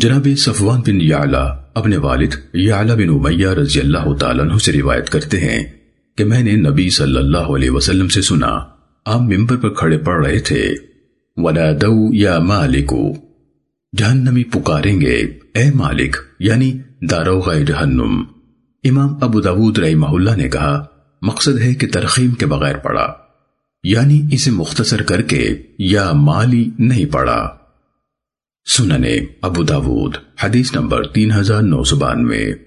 جناب صفوان بن یعلا اپنے والد یعلا بن امیہ رضی اللہ تعالیٰ عنہ سے روایت کرتے ہیں کہ میں نے نبی صلی اللہ علیہ وسلم سے سنا، آپ ممبر پر کھڑے پڑ رہے تھے۔ وَنَادَوْ يَا مَالِكُ۔ جہنمی پکاریں گے۔ اے مالک یعنی داروغ جہنم۔ امام ابو داود رحمہ اللہ نے کہا، مقصد ہے کہ ترخیم کے بغیر پڑا یعنی اسے مختصر کر کے یا مالی نہیں پڑا سننے ابو داود حدیث نمبر تین ہزار نو سو بانوے۔